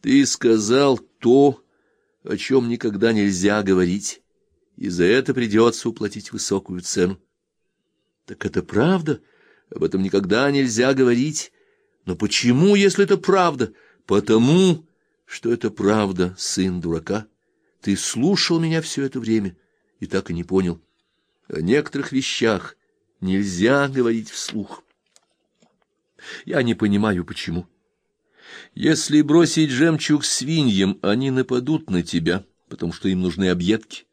Ты сказал то, о чем никогда нельзя говорить, и за это придется уплатить высокую цену. Так это правда? Об этом никогда нельзя говорить. Но почему, если это правда? Потому, что это правда, сын дурака. Ты слушал меня все это время и так и не понял. О некоторых вещах нельзя говорить вслух. Я не понимаю, почему. Если бросить жемчуг свиньям, они нападут на тебя, потому что им нужны объедки.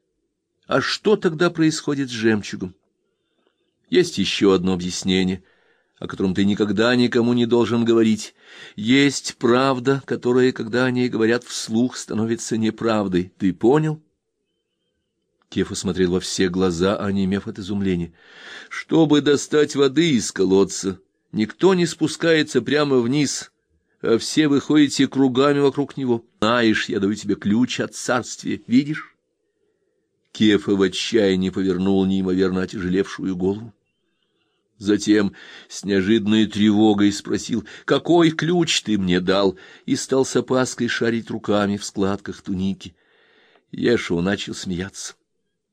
А что тогда происходит с жемчугом? Есть еще одно объяснение, о котором ты никогда никому не должен говорить. Есть правда, которая, когда о ней говорят вслух, становится неправдой. Ты понял? Кефа смотрел во все глаза, онемев от изумления. Чтобы достать воды из колодца, никто не спускается прямо вниз, а все выходите кругами вокруг него. Знаешь, я даю тебе ключ от царствия, видишь? Кефа в отчаянии повернул неимоверно отяжелевшую голову. Затем с неожиданной тревогой спросил, «Какой ключ ты мне дал?» и стал с опаской шарить руками в складках туники. Ешуа начал смеяться.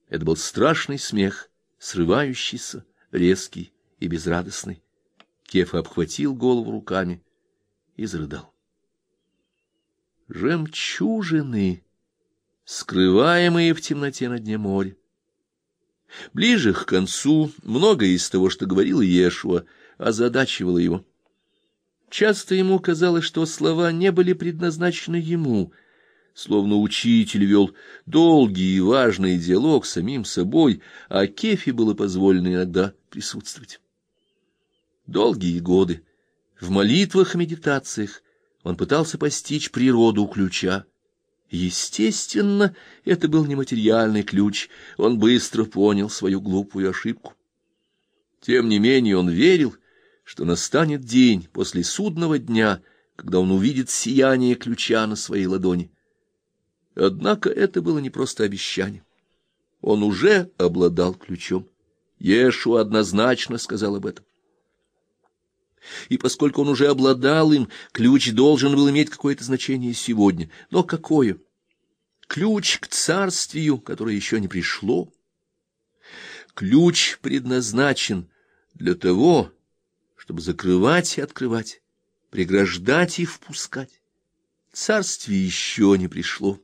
Это был страшный смех, срывающийся, резкий и безрадостный. Кефа обхватил голову руками и зарыдал. Жемчужины! скрываемые в темноте на дне моря. Ближе к концу многое из того, что говорил Иешуа, озадачивало его. Часто ему казалось, что слова не были предназначены ему, словно учитель вел долгий и важный диалог с самим собой, а Кефе было позволено иногда присутствовать. Долгие годы в молитвах и медитациях он пытался постичь природу ключа, Естественно, это был нематериальный ключ, он быстро понял свою глупую ошибку. Тем не менее он верил, что настанет день после судного дня, когда он увидит сияние ключа на своей ладони. Однако это было не просто обещание. Он уже обладал ключом. Ешу однозначно сказал об этом. И поскольку он уже обладал им, ключ должен был иметь какое-то значение сегодня. Но какое? Ключ к царствию, которое еще не пришло. Ключ предназначен для того, чтобы закрывать и открывать, преграждать и впускать. Царствие еще не пришло.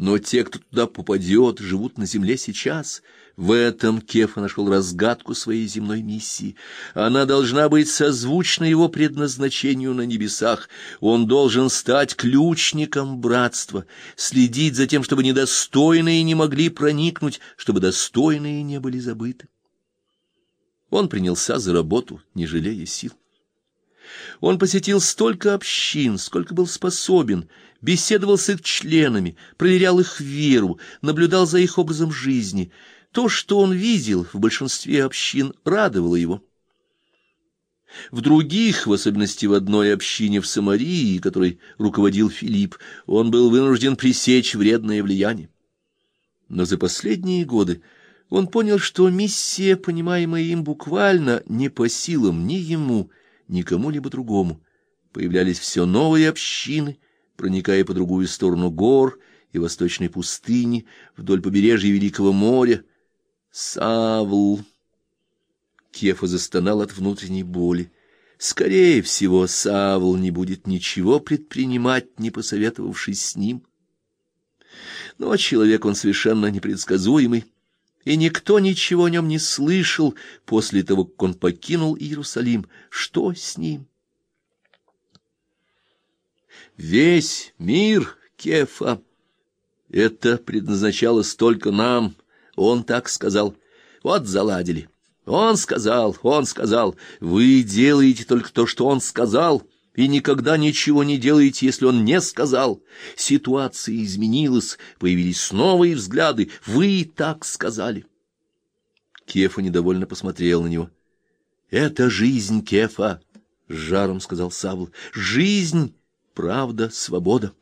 Но те, кто туда попадет, живут на земле сейчас. В этом Кефа нашел разгадку своей земной миссии. Она должна быть созвучна его предназначению на небесах. Он должен стать ключником братства, следить за тем, чтобы недостойные не могли проникнуть, чтобы достойные не были забыты. Он принялся за работу, не жалея сил. Он посетил столько общин, сколько был способен, беседовал с их членами, проверял их веру, наблюдал за их образом жизни. То, что он видел в большинстве общин, радовало его. В других, в особенности в одной общине в Самарии, которой руководил Филипп, он был вынужден пресечь вредное влияние. Но за последние годы он понял, что миссия, понимаемая им буквально, не по силам ни ему, ни кому-либо другому. Появлялись все новые общины, проникая по другую сторону гор и восточной пустыни, вдоль побережья Великого моря. Савл! Кефа застонал от внутренней боли. Скорее всего, Савл не будет ничего предпринимать, не посоветовавшись с ним. Но человек он совершенно непредсказуемый, и никто ничего о нем не слышал после того, как он покинул Иерусалим. Что с ним? Весь мир Кефа. Это предназначалось только нам. Он так сказал. Вот заладили. Он сказал, он сказал. Вы делаете только то, что он сказал и никогда ничего не делаете, если он не сказал. Ситуация изменилась, появились новые взгляды. Вы так сказали. Кефа недовольно посмотрел на него. — Это жизнь, Кефа, — с жаром сказал Савл. — Жизнь, правда, свобода.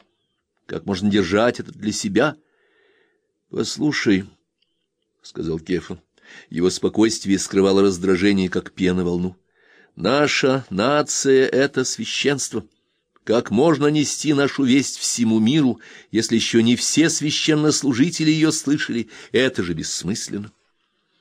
Как можно держать это для себя? — Послушай, — сказал Кефа. Его спокойствие скрывало раздражение, как пена волну. Наша нация — это священство. Как можно нести нашу весть всему миру, если еще не все священнослужители ее слышали? Это же бессмысленно.